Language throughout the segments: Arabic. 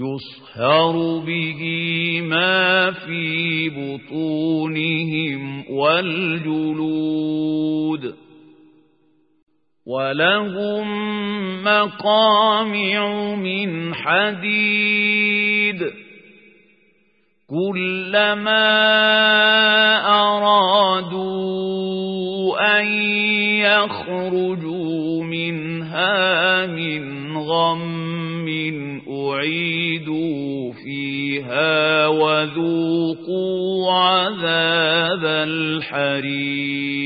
يصهر به ما في بطونهم والجلود ولهم مقامع من حديد كلما أرادوا أن يخرجوا منها من غم أعيدوا فيها وذوقوا عذاب الحريق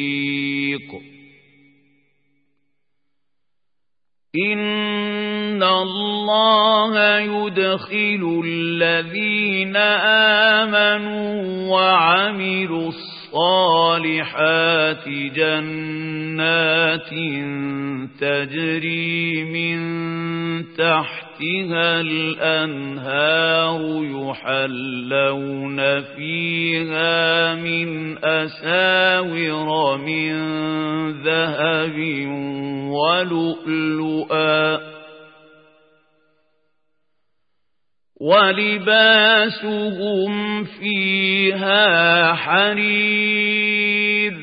إن الله يدخل الذين آمنوا وعملوا الصالحات جنات تجري من تحتها الأنهار يحلون فيها من أساور من ذهب ولؤلؤا ولباسهم فيها حرير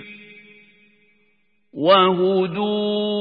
وهدوا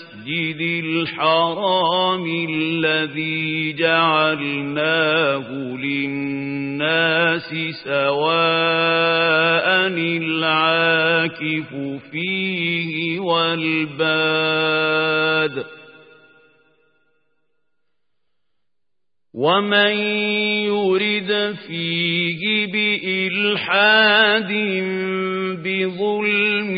الحرام الذي جعلناه للناس سواء العاكف فيه والباد ومن يرد فيه بإلحاد بظلم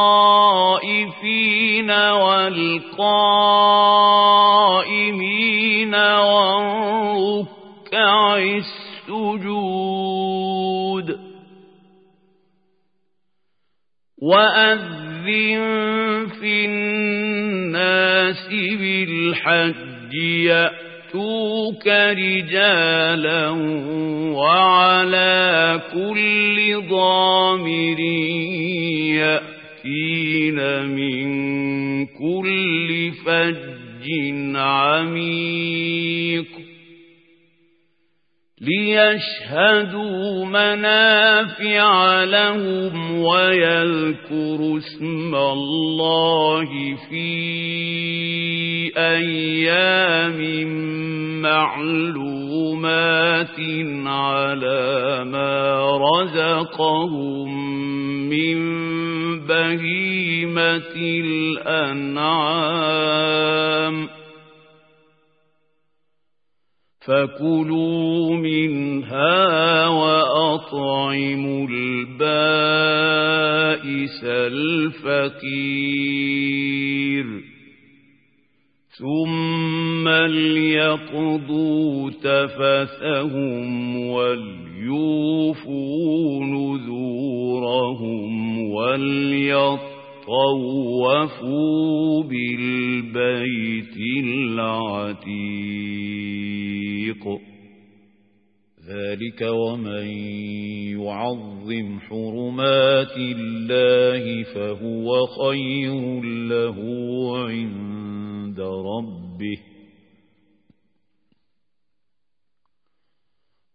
والقائمين والركع السجود وأذن في الناس بالحج يأتوك رجالا وعلى كل ضامر يأتين من كل فج عميق ليشهدوا منافع لهم ويذكروا اسم الله في أيام معلومات على ما رزقهم من بهيمة الأنعام. فكلوا منها وأطعموا البائس الفقير. ثم ليقضوا تفثهم وليوفوا نذورهم وليطوفوا بالبيت العتيق ذلك ومن يعظم حرمات الله فهو خير له عند ربه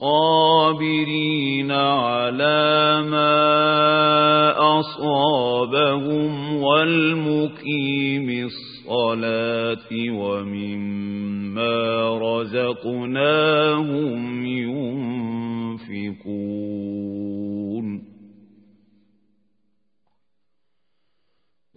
والصابرين على ما أصابهم والمقيم الصلاة ومما رزقناهم ينفقون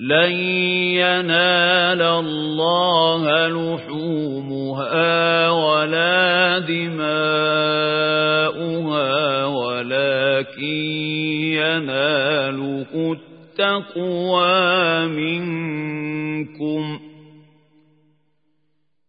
لن ينال الله لحومها ولا دماؤها ولكن يناله التقوى منكم.